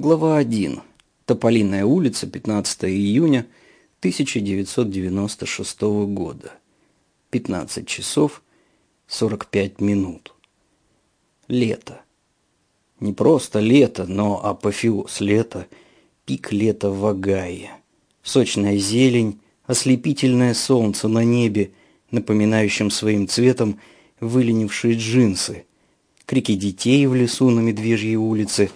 Глава 1. Тополиная улица, 15 июня 1996 года. 15 часов 45 минут. Лето. Не просто лето, но апофеоз лета, пик лета в Агае. Сочная зелень, ослепительное солнце на небе, напоминающем своим цветом выленившие джинсы, крики детей в лесу на Медвежьей улице,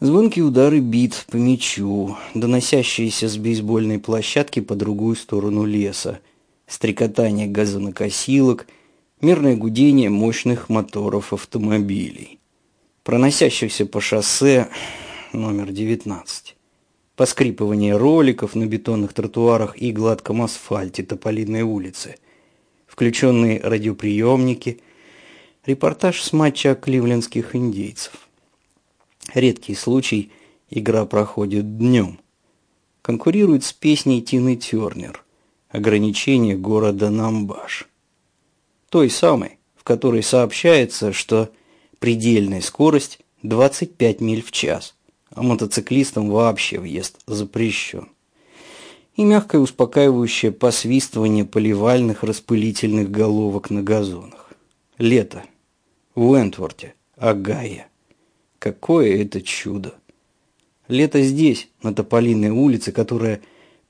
звонкие удары бит по мячу, доносящиеся с бейсбольной площадки по другую сторону леса, стрекотание газонокосилок, мерное гудение мощных моторов автомобилей, проносящихся по шоссе номер 19 поскрипывание роликов на бетонных тротуарах и гладком асфальте Тополиной улицы, включенные радиоприемники, репортаж с матча кливлендских индейцев. Редкий случай игра проходит днем. Конкурирует с песней Тины Тернер «Ограничение города Намбаш». Той самой, в которой сообщается, что предельная скорость 25 миль в час а мотоциклистам вообще въезд запрещен. И мягкое успокаивающее посвистывание поливальных распылительных головок на газонах. Лето. В Уэнтворте. Агая. Какое это чудо! Лето здесь, на Тополиной улице, которая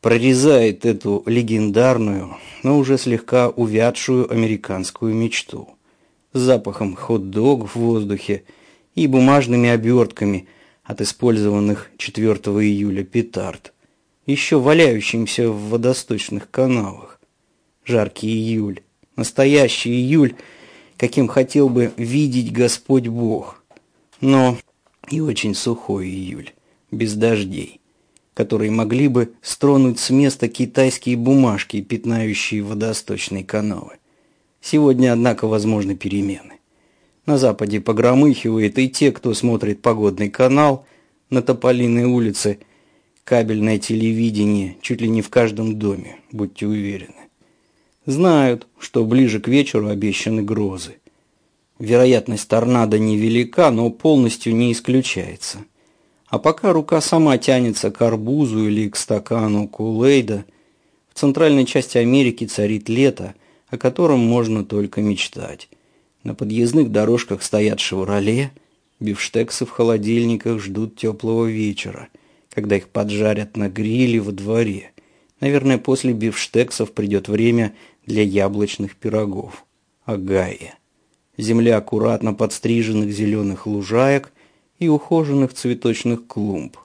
прорезает эту легендарную, но уже слегка увядшую американскую мечту. С запахом хот-дог в воздухе и бумажными обертками – от использованных 4 июля петард, еще валяющимся в водосточных канавах. Жаркий июль, настоящий июль, каким хотел бы видеть Господь Бог. Но и очень сухой июль, без дождей, которые могли бы стронуть с места китайские бумажки, пятнающие водосточные канавы. Сегодня, однако, возможны перемены. На западе погромыхивает и те, кто смотрит погодный канал на Тополиной улице, кабельное телевидение чуть ли не в каждом доме, будьте уверены. Знают, что ближе к вечеру обещаны грозы. Вероятность торнадо невелика, но полностью не исключается. А пока рука сама тянется к арбузу или к стакану кулейда, в центральной части Америки царит лето, о котором можно только мечтать. На подъездных дорожках стоят «Шевроле», бифштексы в холодильниках ждут теплого вечера, когда их поджарят на гриле во дворе. Наверное, после бифштексов придет время для яблочных пирогов. Агая. Земля аккуратно подстриженных зеленых лужаек и ухоженных цветочных клумб.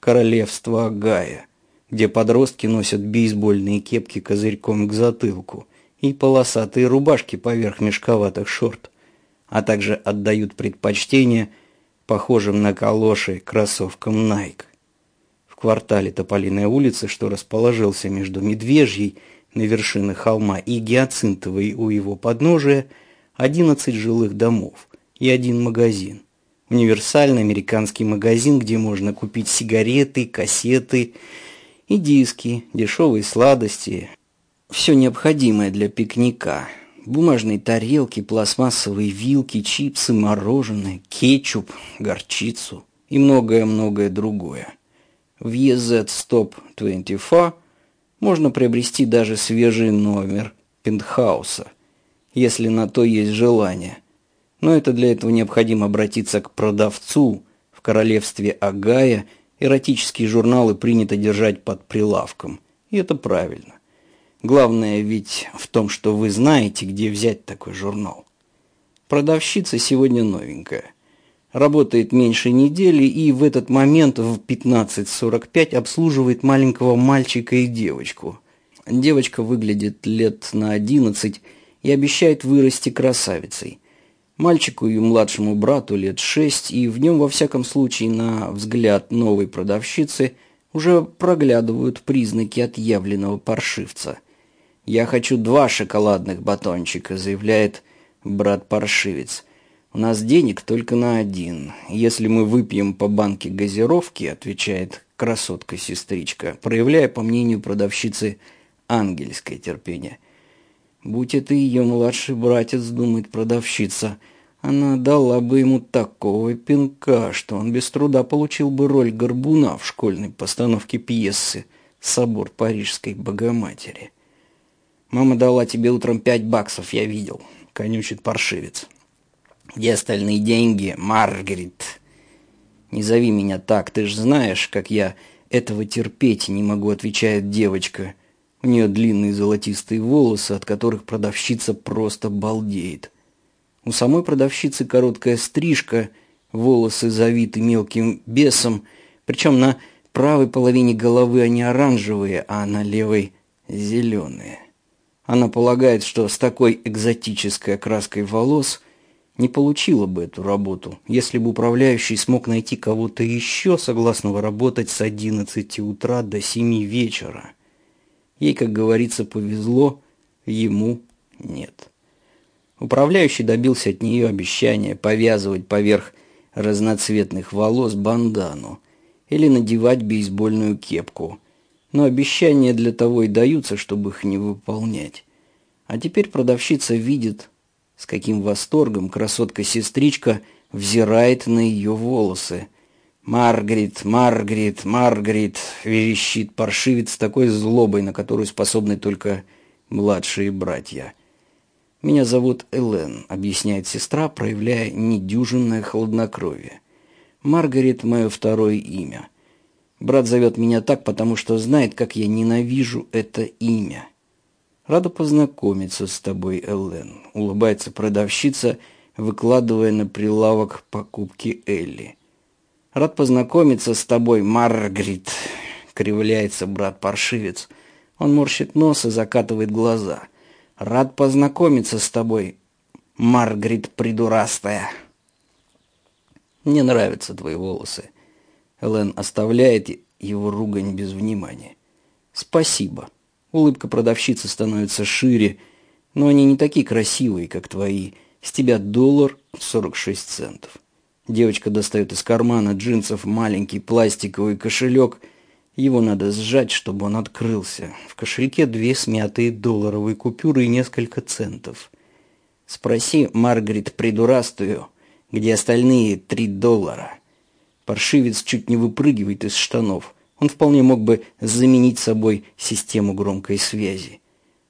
Королевство Агая, где подростки носят бейсбольные кепки козырьком к затылку – и полосатые рубашки поверх мешковатых шорт, а также отдают предпочтение похожим на калоши кроссовкам Nike. В квартале Тополиной улицы, что расположился между Медвежьей на вершине холма и Гиацинтовой у его подножия, 11 жилых домов и один магазин. Универсальный американский магазин, где можно купить сигареты, кассеты и диски, дешевые сладости, все необходимое для пикника. Бумажные тарелки, пластмассовые вилки, чипсы, мороженое, кетчуп, горчицу и многое-многое другое. В EZ Stop 24 можно приобрести даже свежий номер пентхауса, если на то есть желание. Но это для этого необходимо обратиться к продавцу в королевстве Агая. Эротические журналы принято держать под прилавком. И это правильно. Главное ведь в том, что вы знаете, где взять такой журнал. Продавщица сегодня новенькая. Работает меньше недели и в этот момент в 15.45 обслуживает маленького мальчика и девочку. Девочка выглядит лет на 11 и обещает вырасти красавицей. Мальчику и младшему брату лет 6, и в нем во всяком случае на взгляд новой продавщицы уже проглядывают признаки отъявленного паршивца. «Я хочу два шоколадных батончика», — заявляет брат-паршивец. «У нас денег только на один. Если мы выпьем по банке газировки», — отвечает красотка-сестричка, проявляя, по мнению продавщицы, ангельское терпение. «Будь это ее младший братец», — думает продавщица, — Она дала бы ему такого пинка, что он без труда получил бы роль горбуна в школьной постановке пьесы «Собор Парижской Богоматери». «Мама дала тебе утром пять баксов, я видел», — конючит паршивец. «Где остальные деньги, Маргарет?» «Не зови меня так, ты ж знаешь, как я этого терпеть не могу», — отвечает девочка. У нее длинные золотистые волосы, от которых продавщица просто балдеет. У самой продавщицы короткая стрижка, волосы завиты мелким бесом, причем на правой половине головы они оранжевые, а на левой зеленые. Она полагает, что с такой экзотической окраской волос не получила бы эту работу, если бы управляющий смог найти кого-то еще, согласного работать с 11 утра до 7 вечера. Ей, как говорится, повезло, ему нет. Управляющий добился от нее обещания повязывать поверх разноцветных волос бандану или надевать бейсбольную кепку. Но обещания для того и даются, чтобы их не выполнять. А теперь продавщица видит, с каким восторгом красотка-сестричка взирает на ее волосы. «Маргарет, Маргарет, Маргарет!» — верещит паршивец с такой злобой, на которую способны только младшие братья. «Меня зовут Элен», — объясняет сестра, проявляя недюжинное хладнокровие. «Маргарет — мое второе имя. Брат зовет меня так, потому что знает, как я ненавижу это имя». «Рада познакомиться с тобой, Элен», — улыбается продавщица, выкладывая на прилавок покупки Элли. «Рад познакомиться с тобой, Маргарет», — кривляется брат-паршивец. Он морщит нос и закатывает глаза — Рад познакомиться с тобой, Маргарет придурастая. Мне нравятся твои волосы. Элен оставляет его ругань без внимания. Спасибо. Улыбка продавщицы становится шире, но они не такие красивые, как твои. С тебя доллар 46 центов. Девочка достает из кармана джинсов маленький пластиковый кошелек – его надо сжать, чтобы он открылся. В кошельке две смятые долларовые купюры и несколько центов. Спроси Маргарет придурастую, где остальные три доллара. Паршивец чуть не выпрыгивает из штанов. Он вполне мог бы заменить собой систему громкой связи.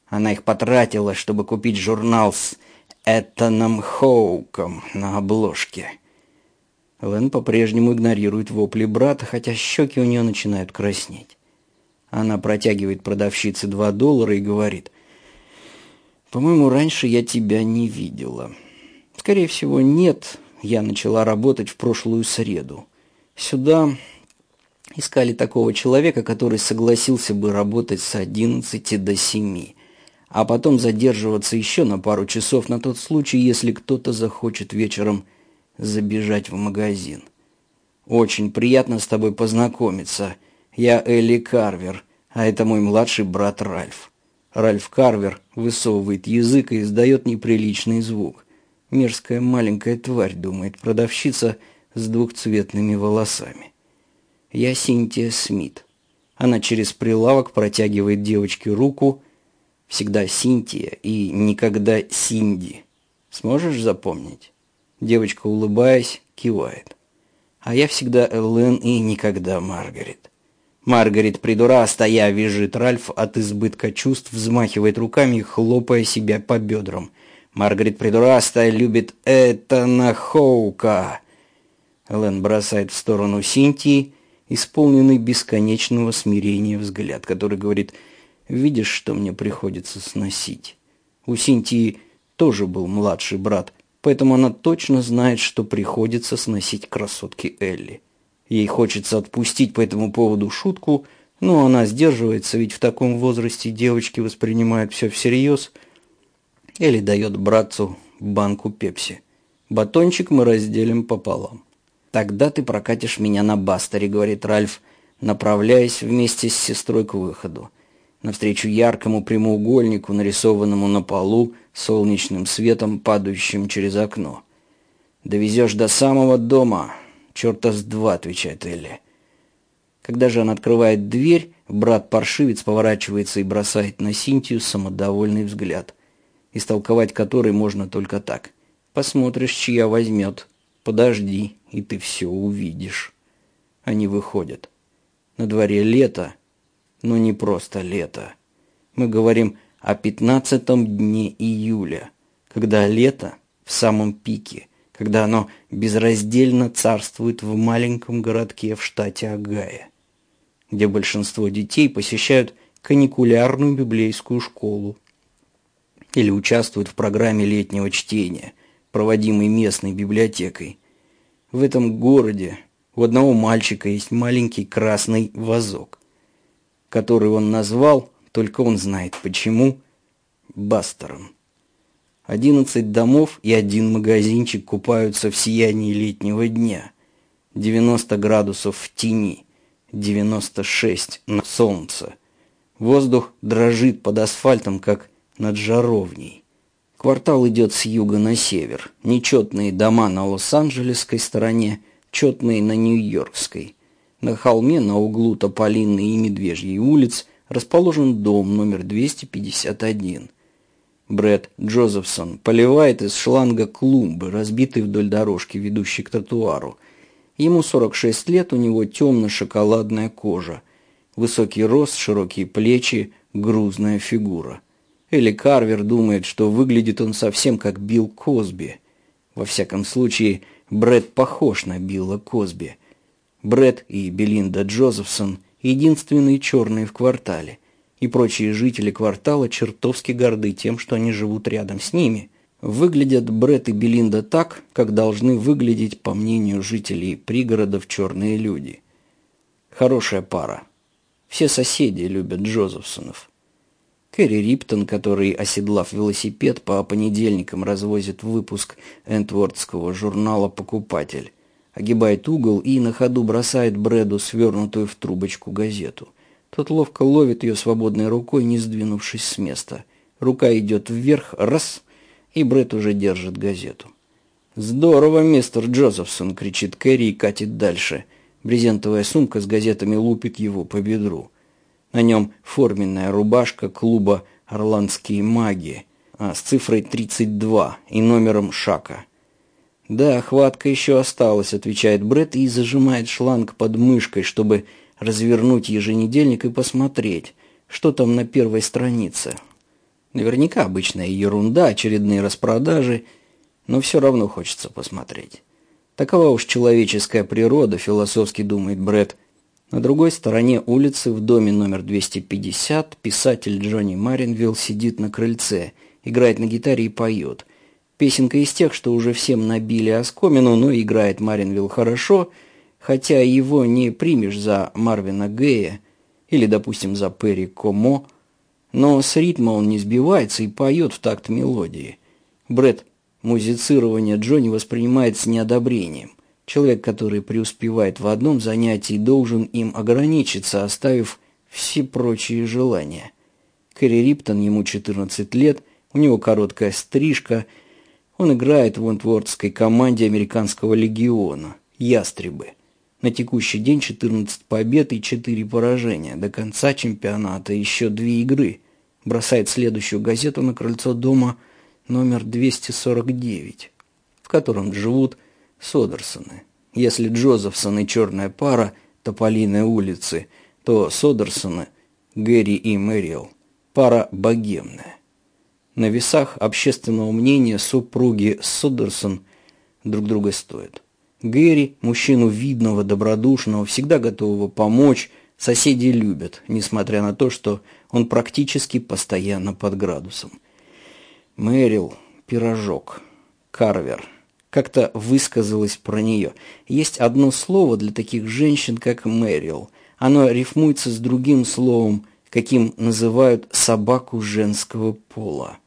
Она их потратила, чтобы купить журнал с Этаном Хоуком на обложке. Лэн по-прежнему игнорирует вопли брата, хотя щеки у нее начинают краснеть. Она протягивает продавщице два доллара и говорит, «По-моему, раньше я тебя не видела». «Скорее всего, нет. Я начала работать в прошлую среду. Сюда искали такого человека, который согласился бы работать с 11 до 7, а потом задерживаться еще на пару часов на тот случай, если кто-то захочет вечером забежать в магазин. Очень приятно с тобой познакомиться. Я Элли Карвер, а это мой младший брат Ральф. Ральф Карвер высовывает язык и издает неприличный звук. Мерзкая маленькая тварь, думает продавщица с двухцветными волосами. Я Синтия Смит. Она через прилавок протягивает девочке руку. Всегда Синтия и никогда Синди. Сможешь запомнить? Девочка, улыбаясь, кивает. А я всегда Эллен и никогда Маргарет. Маргарет придураста, я визжит Ральф от избытка чувств, взмахивает руками хлопая себя по бедрам. Маргарет придураста любит это на Хоука. Эллен бросает в сторону Синтии, исполненный бесконечного смирения взгляд, который говорит «Видишь, что мне приходится сносить?» У Синтии тоже был младший брат – поэтому она точно знает, что приходится сносить красотки Элли. Ей хочется отпустить по этому поводу шутку, но она сдерживается, ведь в таком возрасте девочки воспринимают все всерьез. Элли дает братцу банку пепси. Батончик мы разделим пополам. «Тогда ты прокатишь меня на бастере», — говорит Ральф, направляясь вместе с сестрой к выходу. Навстречу яркому прямоугольнику, нарисованному на полу, солнечным светом, падающим через окно. «Довезешь до самого дома. Черта с два», — отвечает Элли. Когда же она открывает дверь, брат-паршивец поворачивается и бросает на Синтию самодовольный взгляд, истолковать который можно только так. Посмотришь, чья возьмет. Подожди, и ты все увидишь. Они выходят. На дворе лето, но не просто лето. Мы говорим о пятнадцатом дне июля, когда лето в самом пике, когда оно безраздельно царствует в маленьком городке в штате Огайо, где большинство детей посещают каникулярную библейскую школу или участвуют в программе летнего чтения, проводимой местной библиотекой. В этом городе у одного мальчика есть маленький красный вазок, который он назвал, только он знает почему, Бастером. Одиннадцать домов и один магазинчик купаются в сиянии летнего дня. 90 градусов в тени, 96 на солнце. Воздух дрожит под асфальтом, как над жаровней. Квартал идет с юга на север. Нечетные дома на Лос-Анджелесской стороне, четные на Нью-Йоркской. На холме на углу Тополиной и Медвежьей улиц расположен дом номер 251. Брэд Джозефсон поливает из шланга клумбы, разбитой вдоль дорожки, ведущей к тротуару. Ему 46 лет, у него темно-шоколадная кожа, высокий рост, широкие плечи, грузная фигура. Элли Карвер думает, что выглядит он совсем как Билл Косби. Во всяком случае, Брэд похож на Билла Косби. Брэд и Белинда Джозефсон единственные черные в квартале, и прочие жители квартала чертовски горды тем, что они живут рядом с ними. Выглядят Брэд и Белинда так, как должны выглядеть, по мнению жителей пригородов, черные люди. Хорошая пара. Все соседи любят Джозефсонов. Кэрри Риптон, который, оседлав велосипед, по понедельникам развозит выпуск энтвордского журнала «Покупатель», огибает угол и на ходу бросает Брэду свернутую в трубочку газету. Тот ловко ловит ее свободной рукой, не сдвинувшись с места. Рука идет вверх, раз, и Брэд уже держит газету. «Здорово, мистер Джозефсон!» — кричит Кэрри и катит дальше. Брезентовая сумка с газетами лупит его по бедру. На нем форменная рубашка клуба «Орландские маги» а, с цифрой 32 и номером шака. «Да, хватка еще осталась», — отвечает Бред и зажимает шланг под мышкой, чтобы развернуть еженедельник и посмотреть, что там на первой странице. Наверняка обычная ерунда, очередные распродажи, но все равно хочется посмотреть. Такова уж человеческая природа, философски думает Бред. На другой стороне улицы, в доме номер 250, писатель Джонни Маринвилл сидит на крыльце, играет на гитаре и поет. Песенка из тех, что уже всем набили оскомину, но играет Маринвилл хорошо, хотя его не примешь за Марвина Гея или, допустим, за Перри Комо, но с ритма он не сбивается и поет в такт мелодии. Бред музицирование Джонни воспринимает с неодобрением – Человек, который преуспевает в одном занятии, должен им ограничиться, оставив все прочие желания. Кэрри Риптон, ему 14 лет, у него короткая стрижка, он играет в Уэнтвордской команде американского легиона «Ястребы». На текущий день 14 побед и 4 поражения. До конца чемпионата еще две игры. Бросает следующую газету на крыльцо дома номер 249, в котором живут Содерсоны. Если Джозефсон и черная пара Тополиной улицы, то Содерсоны, Гэри и Мэриэл – пара богемная. На весах общественного мнения супруги Содерсон друг друга стоят. Гэри – мужчину видного, добродушного, всегда готового помочь, соседи любят, несмотря на то, что он практически постоянно под градусом. Мэрил – пирожок, карвер – как-то высказалась про нее. Есть одно слово для таких женщин, как Мэрил. Оно рифмуется с другим словом, каким называют собаку женского пола.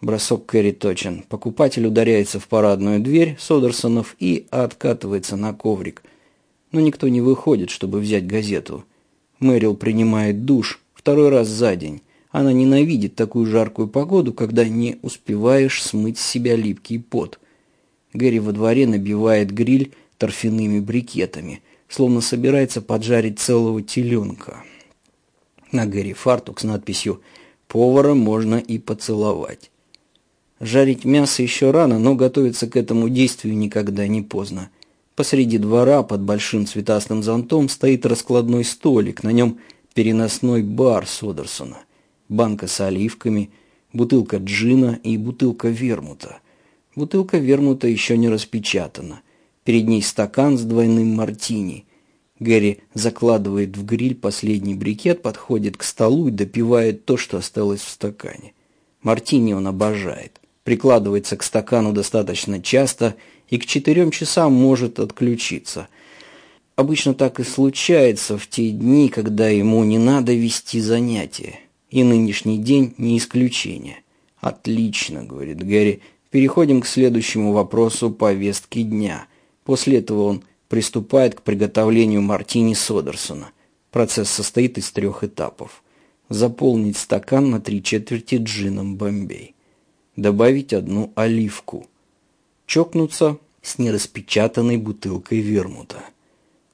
Бросок Кэрри точен. Покупатель ударяется в парадную дверь Содерсонов и откатывается на коврик. Но никто не выходит, чтобы взять газету. Мэрил принимает душ второй раз за день. Она ненавидит такую жаркую погоду, когда не успеваешь смыть с себя липкий пот – Гэри во дворе набивает гриль торфяными брикетами, словно собирается поджарить целого теленка. На Гэри фартук с надписью «Повара можно и поцеловать». Жарить мясо еще рано, но готовиться к этому действию никогда не поздно. Посреди двора под большим цветастым зонтом стоит раскладной столик, на нем переносной бар Содерсона, банка с оливками, бутылка джина и бутылка вермута. Бутылка вермута еще не распечатана. Перед ней стакан с двойным мартини. Гэри закладывает в гриль последний брикет, подходит к столу и допивает то, что осталось в стакане. Мартини он обожает. Прикладывается к стакану достаточно часто и к четырем часам может отключиться. Обычно так и случается в те дни, когда ему не надо вести занятия. И нынешний день не исключение. «Отлично», — говорит Гэри. «Переходим к следующему вопросу повестки дня». После этого он приступает к приготовлению мартини Содерсона. Процесс состоит из трех этапов. Заполнить стакан на три четверти джином Бомбей. Добавить одну оливку. Чокнуться с нераспечатанной бутылкой вермута.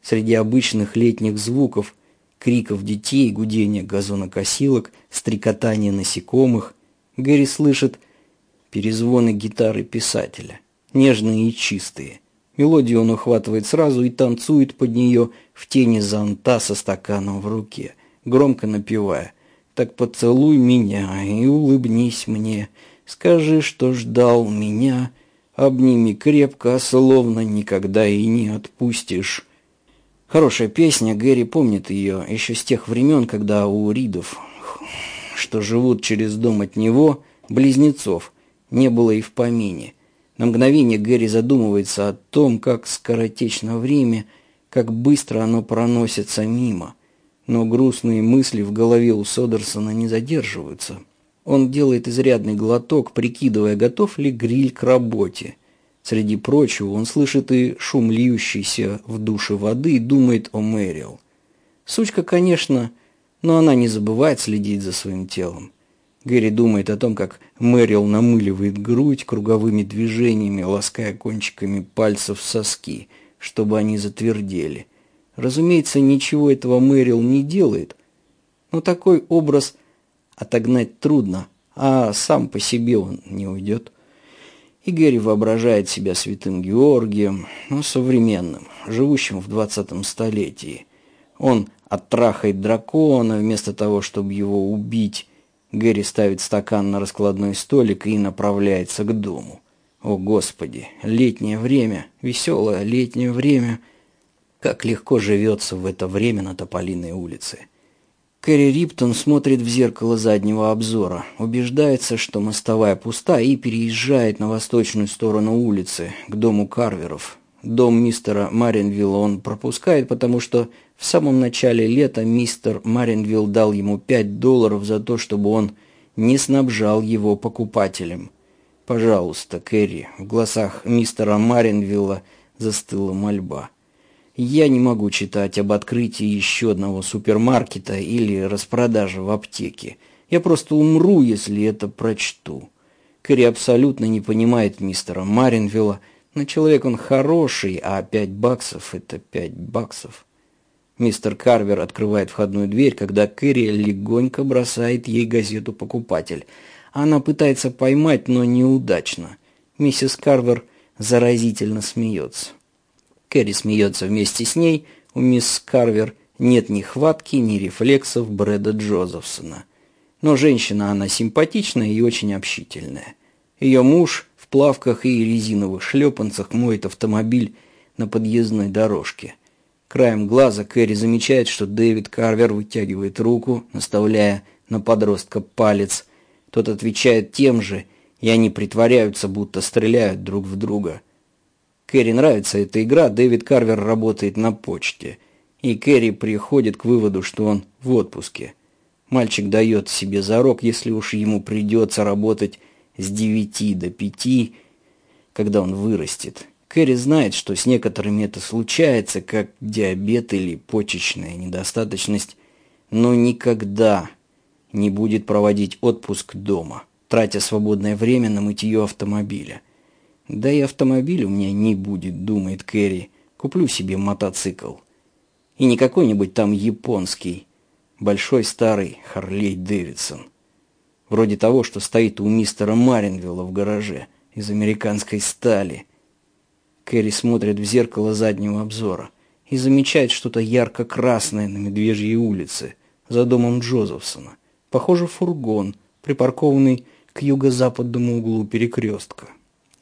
Среди обычных летних звуков, криков детей, гудения газонокосилок, стрекотания насекомых, Гэри слышит перезвоны гитары писателя, нежные и чистые, Мелодию он ухватывает сразу и танцует под нее в тени зонта со стаканом в руке, громко напевая «Так поцелуй меня и улыбнись мне, скажи, что ждал меня, обними крепко, словно никогда и не отпустишь». Хорошая песня, Гэри помнит ее еще с тех времен, когда у Ридов, что живут через дом от него, близнецов, не было и в помине – на мгновение Гэри задумывается о том, как скоротечно время, как быстро оно проносится мимо. Но грустные мысли в голове у Содерсона не задерживаются. Он делает изрядный глоток, прикидывая, готов ли гриль к работе. Среди прочего, он слышит и шум льющейся в душе воды и думает о Мэрил. Сучка, конечно, но она не забывает следить за своим телом. Гэри думает о том, как Мэрил намыливает грудь круговыми движениями, лаская кончиками пальцев соски, чтобы они затвердели. Разумеется, ничего этого Мэрил не делает, но такой образ отогнать трудно, а сам по себе он не уйдет. И Гэри воображает себя святым Георгием, но современным, живущим в двадцатом столетии. Он оттрахает дракона вместо того, чтобы его убить, Гэри ставит стакан на раскладной столик и направляется к дому. О, Господи, летнее время, веселое летнее время. Как легко живется в это время на Тополиной улице. Кэрри Риптон смотрит в зеркало заднего обзора, убеждается, что мостовая пуста и переезжает на восточную сторону улицы, к дому Карверов. Дом мистера Маринвилла он пропускает, потому что в самом начале лета мистер Маринвилл дал ему 5 долларов за то, чтобы он не снабжал его покупателем. «Пожалуйста, Кэрри», в глазах мистера Маринвилла застыла мольба. «Я не могу читать об открытии еще одного супермаркета или распродаже в аптеке. Я просто умру, если это прочту». Кэрри абсолютно не понимает мистера Маринвилла, но человек он хороший, а пять баксов – это пять баксов. Мистер Карвер открывает входную дверь, когда Кэрри легонько бросает ей газету «Покупатель». Она пытается поймать, но неудачно. Миссис Карвер заразительно смеется. Кэрри смеется вместе с ней. У мисс Карвер нет ни хватки, ни рефлексов Брэда Джозефсона. Но женщина она симпатичная и очень общительная. Ее муж в плавках и резиновых шлепанцах моет автомобиль на подъездной дорожке – Краем глаза Кэрри замечает, что Дэвид Карвер вытягивает руку, наставляя на подростка палец. Тот отвечает тем же, и они притворяются, будто стреляют друг в друга. Кэрри нравится эта игра, Дэвид Карвер работает на почте. И Кэрри приходит к выводу, что он в отпуске. Мальчик дает себе зарок, если уж ему придется работать с девяти до пяти, когда он вырастет. Кэрри знает, что с некоторыми это случается, как диабет или почечная недостаточность, но никогда не будет проводить отпуск дома, тратя свободное время на мытье автомобиля. Да и автомобиль у меня не будет, думает Кэрри. Куплю себе мотоцикл. И не какой-нибудь там японский, большой старый Харлей Дэвидсон. вроде того, что стоит у мистера Маринвилла в гараже из американской стали. Кэрри смотрит в зеркало заднего обзора и замечает что-то ярко-красное на Медвежьей улице за домом Джозефсона. Похоже, фургон, припаркованный к юго-западному углу перекрестка.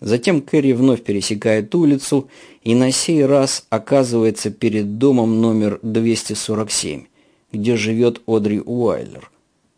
Затем Кэрри вновь пересекает улицу и на сей раз оказывается перед домом номер 247, где живет Одри Уайлер.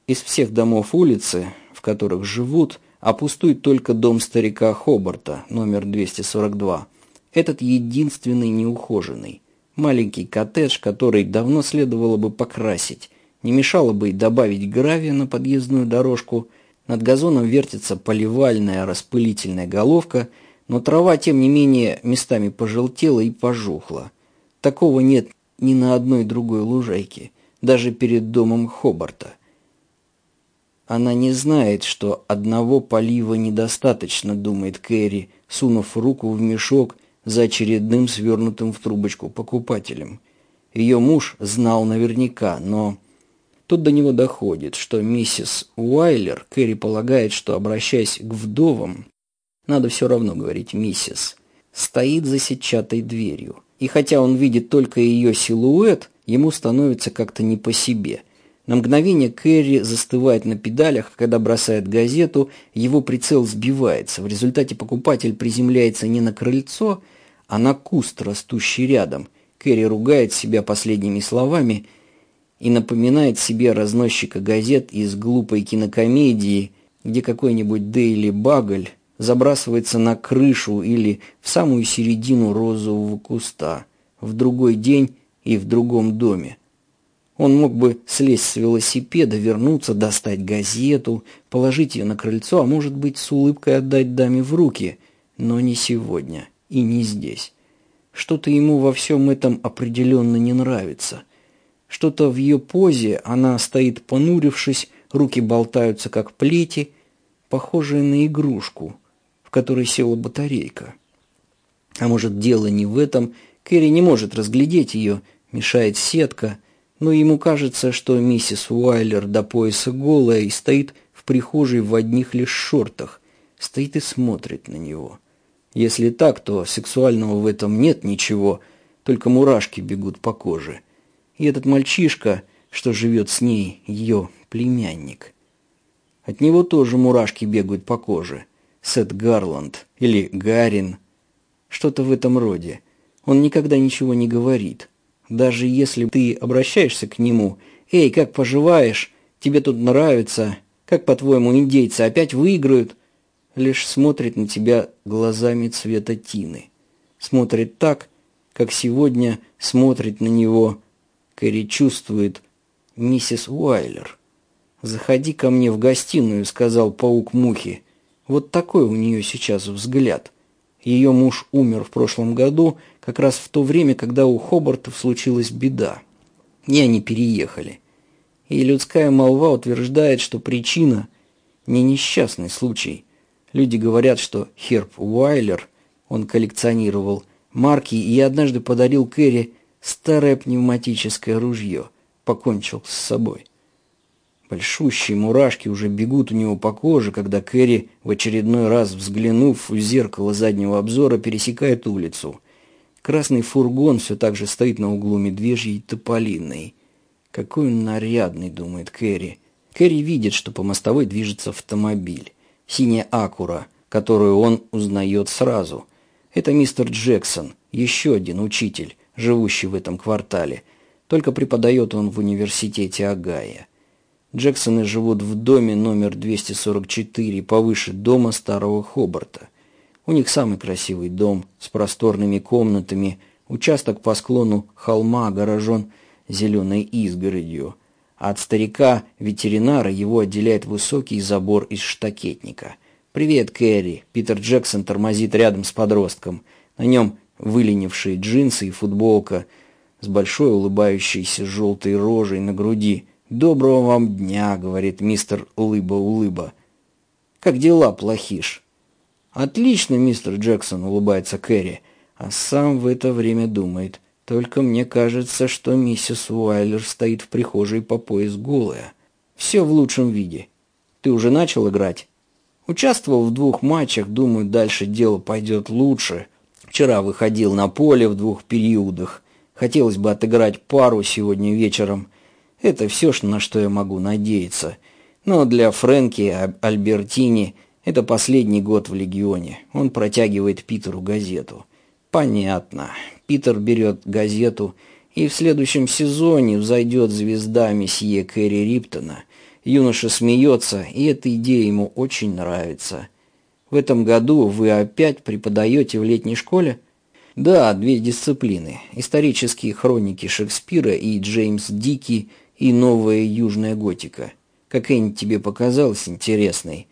Из всех домов улицы, в которых живут, опустует только дом старика Хобарта, номер 242. Этот единственный неухоженный. Маленький коттедж, который давно следовало бы покрасить. Не мешало бы и добавить гравия на подъездную дорожку – над газоном вертится поливальная распылительная головка, но трава, тем не менее, местами пожелтела и пожухла. Такого нет ни на одной другой лужайке, даже перед домом Хобарта. Она не знает, что одного полива недостаточно, думает Кэрри, сунув руку в мешок за очередным свернутым в трубочку покупателем. Ее муж знал наверняка, но Тут до него доходит, что миссис Уайлер, Кэрри полагает, что, обращаясь к вдовам, надо все равно говорить «миссис», стоит за сетчатой дверью. И хотя он видит только ее силуэт, ему становится как-то не по себе. На мгновение Кэрри застывает на педалях, а когда бросает газету, его прицел сбивается. В результате покупатель приземляется не на крыльцо, а на куст, растущий рядом. Кэрри ругает себя последними словами – и напоминает себе разносчика газет из глупой кинокомедии, где какой-нибудь Дейли Багль забрасывается на крышу или в самую середину розового куста в другой день и в другом доме. Он мог бы слезть с велосипеда, вернуться, достать газету, положить ее на крыльцо, а может быть с улыбкой отдать даме в руки, но не сегодня и не здесь. Что-то ему во всем этом определенно не нравится – что-то в ее позе, она стоит понурившись, руки болтаются как плети, похожие на игрушку, в которой села батарейка. А может, дело не в этом, Кэрри не может разглядеть ее, мешает сетка, но ему кажется, что миссис Уайлер до пояса голая и стоит в прихожей в одних лишь шортах, стоит и смотрит на него. Если так, то сексуального в этом нет ничего, только мурашки бегут по коже. И этот мальчишка, что живет с ней, ее племянник. От него тоже мурашки бегают по коже. Сет Гарланд или Гарин. Что-то в этом роде. Он никогда ничего не говорит. Даже если ты обращаешься к нему, «Эй, как поживаешь? Тебе тут нравится? Как, по-твоему, индейцы опять выиграют?» Лишь смотрит на тебя глазами цвета тины. Смотрит так, как сегодня смотрит на него Кэрри чувствует миссис Уайлер. «Заходи ко мне в гостиную», — сказал паук Мухи. Вот такой у нее сейчас взгляд. Ее муж умер в прошлом году, как раз в то время, когда у Хобартов случилась беда. И они переехали. И людская молва утверждает, что причина не несчастный случай. Люди говорят, что Херб Уайлер, он коллекционировал марки и однажды подарил Кэрри Старое пневматическое ружье. Покончил с собой. Большущие мурашки уже бегут у него по коже, когда Кэрри, в очередной раз взглянув в зеркало заднего обзора, пересекает улицу. Красный фургон все так же стоит на углу Медвежьей и Тополиной. Какой он нарядный, думает Кэрри. Кэрри видит, что по мостовой движется автомобиль. Синяя Акура, которую он узнает сразу. Это мистер Джексон, еще один учитель живущий в этом квартале, только преподает он в университете Агая. Джексоны живут в доме номер 244 повыше дома старого Хобарта. У них самый красивый дом с просторными комнатами, участок по склону холма огорожен зеленой изгородью, а от старика-ветеринара его отделяет высокий забор из штакетника. «Привет, Кэрри!» Питер Джексон тормозит рядом с подростком. На нем выленившие джинсы и футболка с большой улыбающейся желтой рожей на груди. «Доброго вам дня», — говорит мистер Улыба-Улыба. «Как дела, плохиш?» «Отлично, мистер Джексон», — улыбается Кэрри, а сам в это время думает. «Только мне кажется, что миссис Уайлер стоит в прихожей по пояс голая. Все в лучшем виде. Ты уже начал играть? Участвовал в двух матчах, думаю, дальше дело пойдет лучше. Вчера выходил на поле в двух периодах. Хотелось бы отыграть пару сегодня вечером. Это все, на что я могу надеяться. Но для Фрэнки Альбертини это последний год в Легионе. Он протягивает Питеру газету. Понятно. Питер берет газету и в следующем сезоне взойдет звезда месье Кэрри Риптона. Юноша смеется, и эта идея ему очень нравится. В этом году вы опять преподаете в летней школе? Да, две дисциплины. Исторические хроники Шекспира и Джеймс Дики и новая южная готика. Какая-нибудь тебе показалась интересной?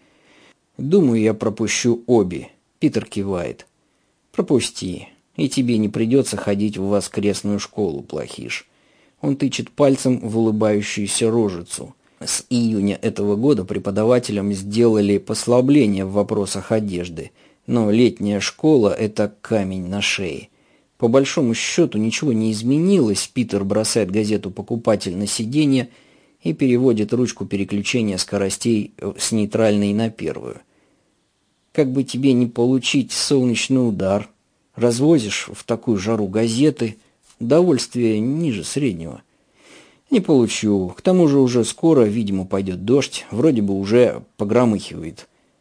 Думаю, я пропущу обе. Питер кивает. Пропусти и тебе не придется ходить в воскресную школу, плохиш. Он тычет пальцем в улыбающуюся рожицу. С июня этого года преподавателям сделали послабление в вопросах одежды, но летняя школа – это камень на шее. По большому счету ничего не изменилось, Питер бросает газету «Покупатель» на сиденье и переводит ручку переключения скоростей с нейтральной на первую. Как бы тебе не получить солнечный удар, Развозишь в такую жару газеты, удовольствие ниже среднего. Не получу. К тому же уже скоро, видимо, пойдет дождь, вроде бы уже погромыхивает.